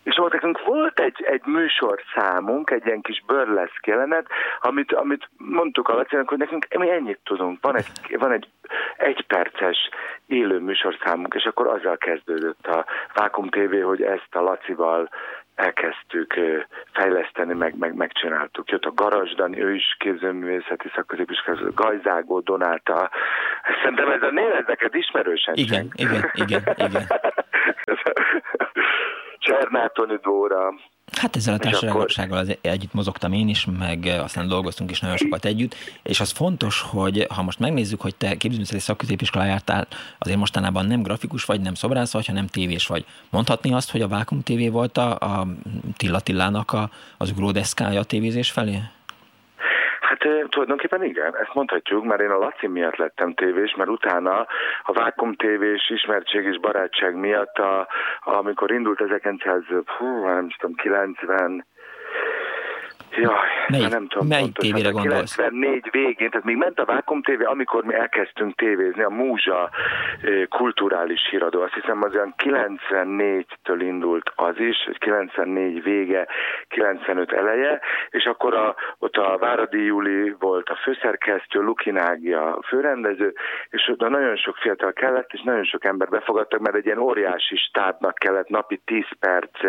Speaker 6: és ott nekünk volt egy, egy műsorszámunk, egy ilyen kis burleszk jelenet, amit, amit mondtuk a Lacinak, hogy nekünk mi ennyit tudunk. Van egy, van egy egyperces élő műsorszámunk, és akkor azzal kezdődött a Vákum TV, hogy ezt a Lacival elkezdtük fejleszteni, meg, meg megcsináltuk. Jött a Garazsdani, ő is képzőművészeti szakközépiskolai, Gajzágó, Donáta. Szerintem ez a név, ezeket ismerősen.
Speaker 1: Igen, igen, igen, igen.
Speaker 6: Csernátoni Dóra.
Speaker 1: Hát ezzel a társadalmassággal akkor... együtt mozogtam én is, meg aztán dolgoztunk is nagyon sokat együtt, és az fontos, hogy ha most megnézzük, hogy te képzőművészeti szakközépiskola jártál, azért mostanában nem grafikus vagy, nem szobrász vagy, hanem tévés vagy. Mondhatni azt, hogy a Vákum TV volt a, a Tilla Tillának a, az ugródeszkája a tévézés felé?
Speaker 6: Hát tulajdonképpen igen, ezt mondhatjuk, mert én a Laci miatt lettem tévés, mert utána a Vákum tévés ismertség és barátság miatt, a, amikor indult 1900, hú, nem tudom, 90, Jaj,
Speaker 1: melyik,
Speaker 6: nem tudom
Speaker 1: melyik pontosan, tévére gondolsz?
Speaker 6: 94 végén, tehát még ment a Vákum TV, amikor mi elkezdtünk tévézni, a Múzsa kulturális híradó. Azt hiszem az olyan 94-től indult az is, 94 vége, 95 eleje, és akkor a, ott a Váradi Júli volt a főszerkesztő, Lukinági a főrendező, és ott nagyon sok fiatal kellett, és nagyon sok ember befogadtak, mert egy ilyen óriási stábnak kellett napi 10 perc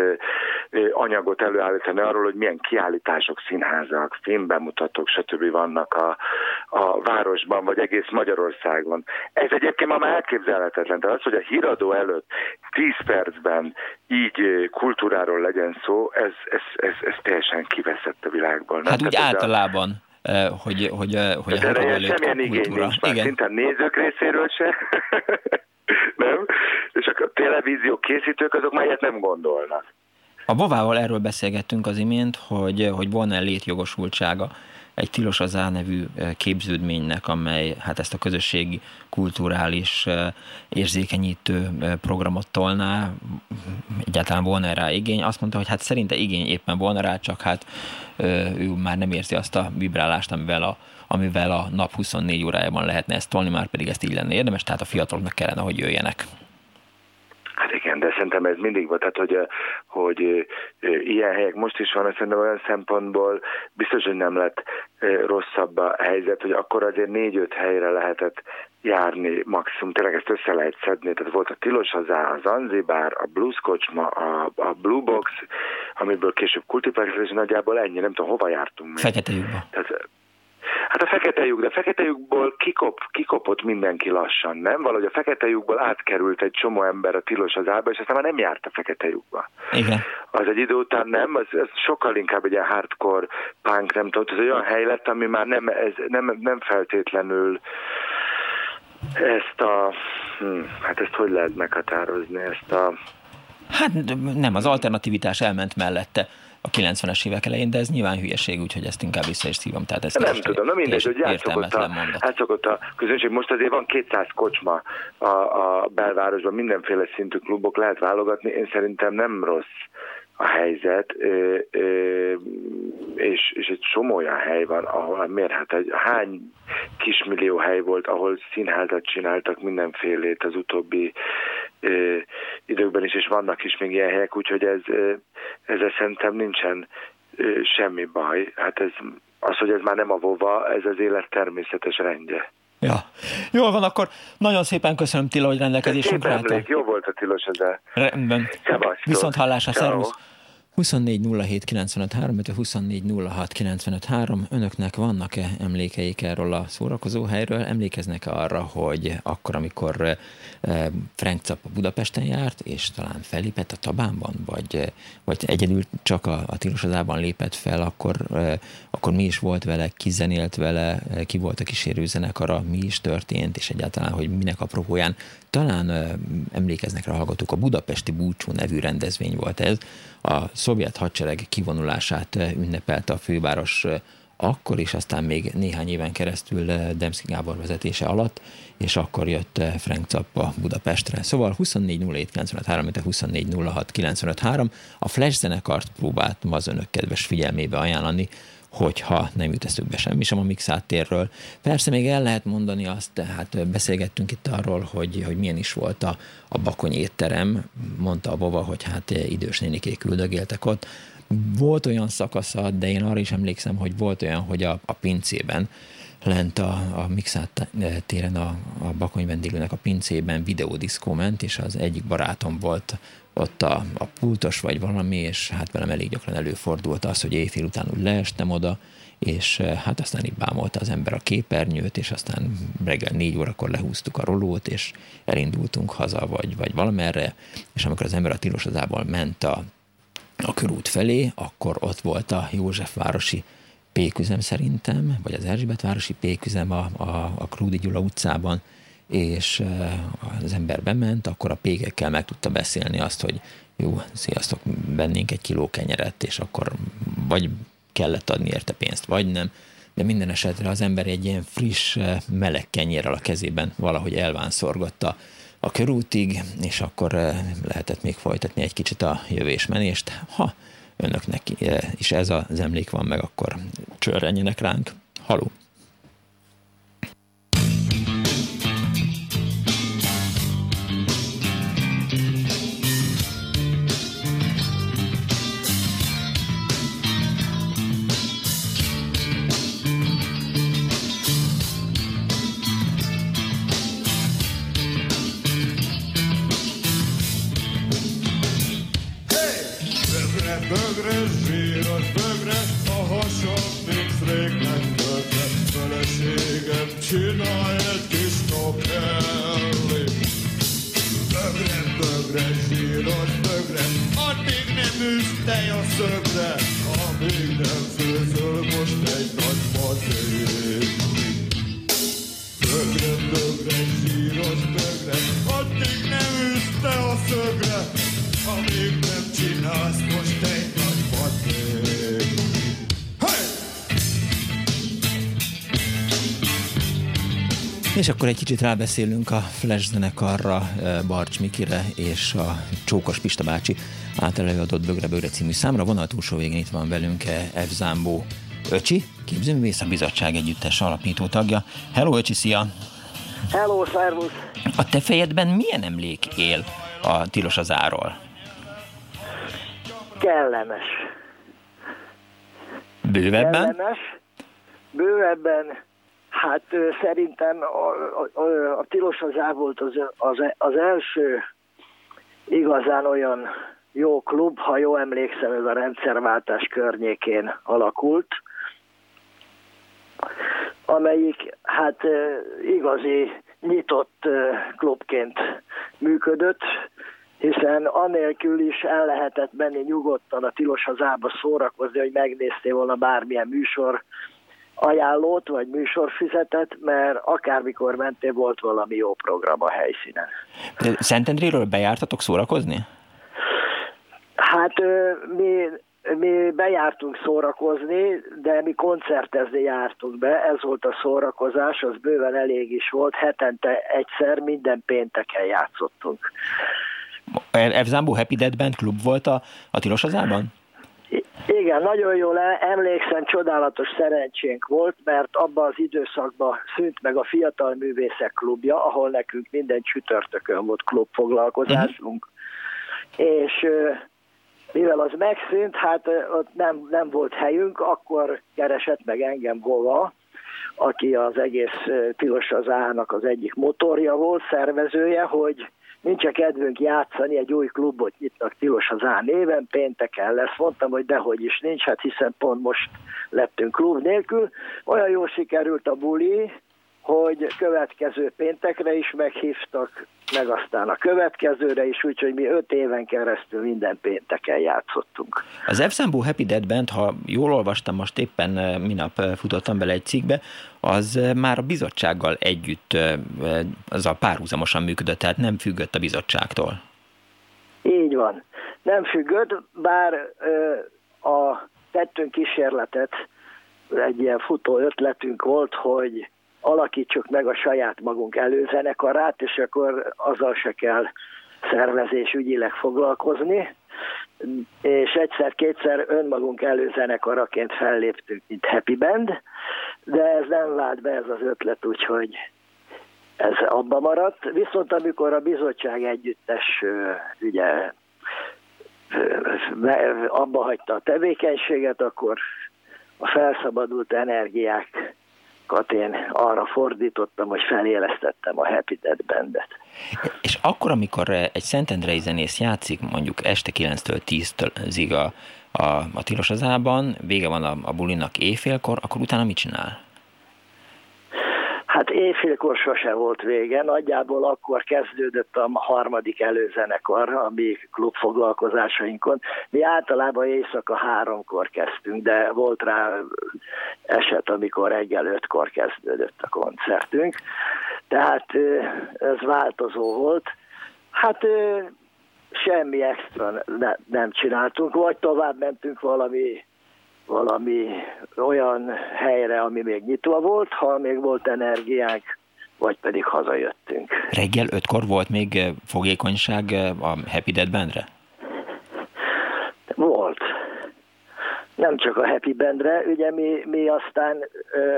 Speaker 6: anyagot előállítani arról, hogy milyen kiállítások sok színházak, filmbemutatók, stb. vannak a, a városban, vagy egész Magyarországon. Ez egyébként ma már elképzelhetetlen. Tehát az, hogy a híradó előtt 10 percben így kultúráról legyen szó, ez, ez, ez, ez teljesen kiveszett a világból.
Speaker 1: Hát úgy általában. hogy, hogy, hogy
Speaker 6: a erre semmilyen igény nincs, már szinte nézők részéről se. nem? És a televízió készítők azok már ilyet nem gondolnak.
Speaker 1: A Bovával erről beszélgettünk az imént, hogy, hogy volna létjogosultsága egy Tilos az nevű képződménynek, amely hát ezt a közösségi kulturális érzékenyítő programot tolná, egyáltalán volna rá igény. Azt mondta, hogy hát szerinte igény éppen volna rá, csak hát ő már nem érzi azt a vibrálást, amivel a, amivel a nap 24 órájában lehetne ezt tolni, már pedig ezt így lenne érdemes, tehát a fiataloknak kellene, hogy jöjjenek.
Speaker 6: Hát igen, de szerintem ez mindig volt, tehát hogy, hogy ilyen helyek most is van, szerintem olyan szempontból biztos, hogy nem lett rosszabb a helyzet, hogy akkor azért négy-öt helyre lehetett járni maximum, tényleg ezt össze lehet szedni, tehát volt a Tilos Hazá, a Zanzibár, a Blues Kocsma, a, a Blue Box, amiből később Kultiplex, és nagyjából ennyi, nem tudom, hova jártunk még.
Speaker 1: Fekete Tehát,
Speaker 6: Hát a fekete lyuk, de a fekete lyukból kikop, kikopott mindenki lassan, nem? Valahogy a fekete lyukból átkerült egy csomó ember a tilos az álba, és aztán már nem járt a fekete lyukba.
Speaker 1: Igen.
Speaker 6: Az egy idő után nem, az, az sokkal inkább egy ilyen hardcore punk, nem tudom, az olyan hely lett, ami már nem, ez, nem, nem feltétlenül ezt a, hm, hát ezt hogy lehet meghatározni, ezt a...
Speaker 1: Hát nem, az alternativitás elment mellette a 90-es évek elején, de ez nyilván hülyeség, úgyhogy ezt inkább vissza is szívom. Tehát ez
Speaker 6: nem tudom, na mindegy, hogy átszokott a, átszokott a közönség. Most azért van 200 kocsma a, a belvárosban, mindenféle szintű klubok lehet válogatni. Én szerintem nem rossz a helyzet, és, és egy csomó olyan hely van, ahol miért hát egy, hány kismillió hely volt, ahol színházat csináltak mindenfélét az utóbbi időkben is, és vannak is még ilyen helyek, úgyhogy ez, ezzel szerintem nincsen semmi baj. Hát ez, az, hogy ez már nem a vova, ez az élet természetes rendje.
Speaker 1: Ja. Jól van, akkor nagyon szépen köszönöm Tila, hogy rendelkezésünkre
Speaker 6: álltál. Jó volt a Tilos ezzel.
Speaker 1: Rendben. Viszont hallásra, szervusz. 24 Önöknek vannak-e emlékeik erről a szórakozó helyről? Emlékeznek -e arra, hogy akkor, amikor eh, Frank Zappa Budapesten járt, és talán felépett a Tabánban, vagy, vagy egyedül csak a, a Tilosodában lépett fel, akkor, eh, akkor mi is volt vele, ki zenélt vele, eh, ki volt a kísérő zenekara, mi is történt, és egyáltalán, hogy minek apropóján. Talán emlékeznek rá hallgatók, a Budapesti Búcsú nevű rendezvény volt ez, a szovjet hadsereg kivonulását ünnepelte a főváros akkor is, aztán még néhány éven keresztül Demszki Gábor vezetése alatt, és akkor jött Frank Zappa Budapestre. Szóval 24 07 24 a Flash zenekart próbáltam az önök kedves figyelmébe ajánlani, hogyha nem jut eszükbe semmi sem a mixátérről. Persze még el lehet mondani azt, tehát beszélgettünk itt arról, hogy, hogy milyen is volt a, a bakony étterem, mondta a baba, hogy hát idős nénikék küldögéltek ott. Volt olyan szakasza, de én arra is emlékszem, hogy volt olyan, hogy a, a pincében lent a, a Mixát téren a, a Bakony vendéglőnek a pincében videódiszkó ment, és az egyik barátom volt ott a, a pultos vagy valami, és hát velem elég gyakran előfordult az, hogy éjfél után úgy leestem oda, és eh, hát aztán így bámolta az ember a képernyőt, és aztán reggel négy órakor lehúztuk a rolót, és elindultunk haza, vagy, vagy valamerre, és amikor az ember a Tilosodából ment a, a körút felé, akkor ott volt a Józsefvárosi péküzem szerintem, vagy az Erzsébetvárosi péküzem a, a, a Krúdi Gyula utcában, és az ember bement, akkor a pégekkel meg tudta beszélni azt, hogy jó, sziasztok, vennénk egy kiló kenyeret, és akkor vagy kellett adni érte pénzt, vagy nem, de minden esetre az ember egy ilyen friss, meleg kenyérrel a kezében valahogy elvánszorgatta a körútig, és akkor lehetett még folytatni egy kicsit a jövésmenést. Ha önöknek is ez az emlék van meg, akkor csörrenjenek ránk. Haló!
Speaker 7: üres zsíros bögre, addig nem üstelj a szögre, amíg nem főzöl most egy nagy macérét. Bögre, bögre, zsíros bögre, addig nem üstelj a szögre, amíg nem csinálsz most egy
Speaker 1: És akkor egy kicsit rábeszélünk a Flash zenekarra, Barcs Mikire és a Csókos Pista bácsi által előadott Bögre Bögre című számra. Vonal túlsó végén itt van velünk F. Zámbó Öcsi, képzőművész, a bizottság együttes alapító tagja. Hello Öcsi, szia!
Speaker 8: Hello, szervusz!
Speaker 1: A te fejedben milyen emlék él a Tilos az áról?
Speaker 8: Kellemes.
Speaker 1: Bővebben?
Speaker 8: Kellemes. Bővebben Hát szerintem a, a, a Tilos az volt az, az, az első igazán olyan jó klub, ha jól emlékszem, ez a rendszerváltás környékén alakult, amelyik hát igazi nyitott klubként működött, hiszen anélkül is el lehetett menni nyugodtan a Tilos hazába szórakozni, hogy megnéztél volna bármilyen műsor, ajánlót vagy műsorfizetet, mert akármikor mentél, volt valami jó program a helyszínen.
Speaker 1: Szentendréről bejártatok szórakozni?
Speaker 8: Hát mi, mi bejártunk szórakozni, de mi koncertezni jártunk be, ez volt a szórakozás, az bőven elég is volt, hetente egyszer, minden pénteken játszottunk.
Speaker 1: Evzámbó Happy Dead Band klub volt a, a Tilos hazában?
Speaker 8: Igen, nagyon jól emlékszem, csodálatos szerencsénk volt, mert abban az időszakban szűnt meg a Fiatal Művészek Klubja, ahol nekünk minden csütörtökön volt klubfoglalkozásunk. Uh-huh. És mivel az megszűnt, hát ott nem, nem volt helyünk, akkor keresett meg engem Gova, aki az egész Tilos az az egyik motorja volt, szervezője, hogy nincs kedvünk játszani, egy új klubot nyitnak Tilos az A néven, pénteken lesz. Mondtam, hogy dehogy is nincs, hát hiszen pont most lettünk klub nélkül. Olyan jól sikerült a buli, hogy következő péntekre is meghívtak, meg aztán a következőre is, úgyhogy mi öt éven keresztül minden pénteken játszottunk.
Speaker 1: Az Epsambó Happy Dead Band, ha jól olvastam, most éppen eh, minap eh, futottam bele egy cikkbe, az eh, már a bizottsággal együtt az a párhuzamosan működött, tehát nem függött a bizottságtól.
Speaker 8: Így van. Nem függött, bár a tettünk kísérletet, egy ilyen futó ötletünk volt, hogy alakítsuk meg a saját magunk előzenekarát, és akkor azzal se kell szervezés ügyileg foglalkozni, és egyszer-kétszer önmagunk előzenekaraként felléptünk, mint Happy Band, de ez nem vált be ez az ötlet, úgyhogy ez abba maradt. Viszont amikor a bizottság együttes ugye abba hagyta a tevékenységet, akkor a felszabadult energiák én arra fordítottam, hogy felélesztettem a Happy Dead Bandet.
Speaker 1: És akkor, amikor egy Szentendrei zenész játszik, mondjuk este 9-től 10-ig a, a, a Tilos vége van a, a bulinak éjfélkor, akkor utána mit csinál?
Speaker 8: Hát éjfélkor sose volt vége, nagyjából akkor kezdődött a harmadik előzenekar a mi klubfoglalkozásainkon. Mi általában éjszaka háromkor kezdtünk, de volt rá eset, amikor reggel ötkor kezdődött a koncertünk. Tehát ez változó volt. Hát semmi extra ne, nem csináltunk, vagy tovább mentünk valami valami olyan helyre, ami még nyitva volt, ha még volt energiánk, vagy pedig hazajöttünk.
Speaker 1: Reggel ötkor volt még eh, fogékonyság eh, a Happy Dead Bandre?
Speaker 8: Volt. Nem csak a Happy Bandre, ugye mi, mi aztán,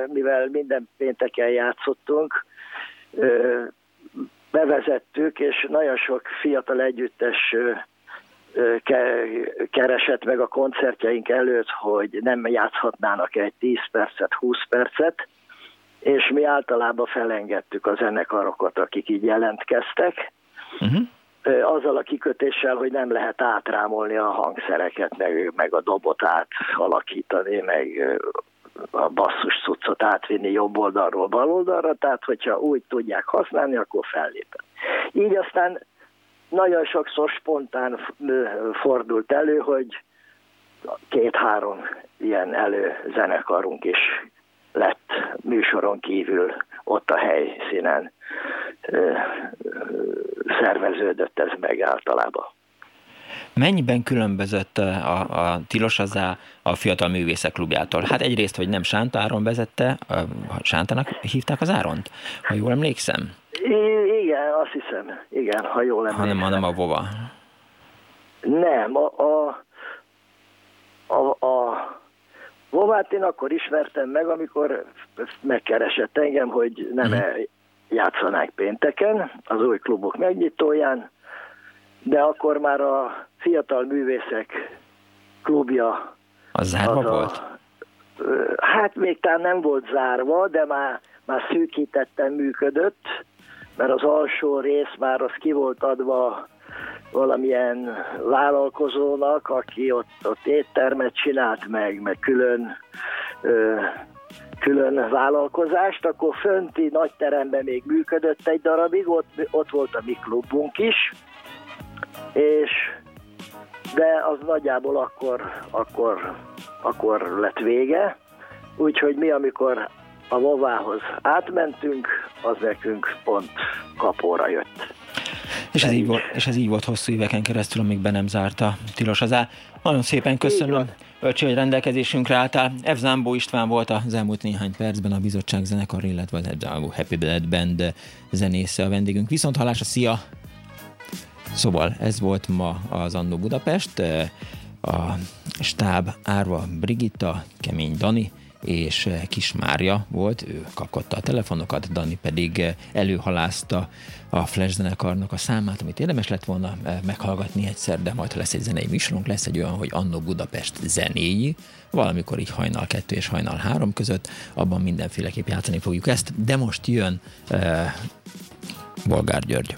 Speaker 8: mivel minden pénteken játszottunk, bevezettük, és nagyon sok fiatal együttes keresett meg a koncertjeink előtt, hogy nem játszhatnának egy 10 percet, 20 percet, és mi általában felengedtük a zenekarokat, akik így jelentkeztek, uh-huh. azzal a kikötéssel, hogy nem lehet átrámolni a hangszereket, meg, meg a dobot átalakítani, meg a basszus cuccot átvinni jobb oldalról bal oldalra, tehát hogyha úgy tudják használni, akkor fellépet. Így aztán nagyon sokszor spontán fordult elő, hogy két-három ilyen előzenekarunk is lett műsoron kívül ott a helyszínen szerveződött ez meg általában.
Speaker 1: Mennyiben különbözött a, a Tilos Azá a Fiatal Művészek Klubjától? Hát egyrészt, hogy nem Sánta Áron vezette, Sántának hívták az Áront, ha jól emlékszem?
Speaker 8: I- igen, azt hiszem. Igen, ha jól emlékszem.
Speaker 1: Hanem, hanem a Vova.
Speaker 8: Nem, a, a, a, a Vovát én akkor ismertem meg, amikor megkeresett engem, hogy nem uh-huh. játszanák pénteken az új klubok megnyitóján, de akkor már a fiatal művészek klubja
Speaker 1: az zárva az a, volt?
Speaker 8: Hát még talán nem volt zárva, de már, már szűkítetten működött, mert az alsó rész már az ki volt adva valamilyen vállalkozónak, aki ott, ott éttermet csinált meg, meg külön ö, külön vállalkozást, akkor fönti nagy teremben még működött egy darabig, ott, ott volt a mi klubunk is, és de az nagyjából akkor, akkor, akkor lett vége, úgyhogy mi amikor a Vovához átmentünk, az nekünk pont kapóra jött.
Speaker 1: És ez, így volt, és ez így volt hosszú éveken keresztül, amíg be nem zárta Tilos az Nagyon szépen köszönöm, Öcsi, hogy rendelkezésünkre álltál. F. Zámbó István volt az elmúlt néhány percben a bizottság zenekar, illetve az Happy Dead Band zenésze a vendégünk. Viszont hallásra, szia! Szóval ez volt ma az Annó Budapest, a stáb Árva Brigitta, Kemény Dani, és Kis Mária volt, ő kapkodta a telefonokat, Dani pedig előhalázta a Flash zenekarnak a számát, amit érdemes lett volna meghallgatni egyszer, de majd lesz egy zenei műsorunk, lesz egy olyan, hogy Annó Budapest zenéi, valamikor így hajnal kettő és hajnal három között, abban mindenféleképp játszani fogjuk ezt, de most jön uh, Bolgár György.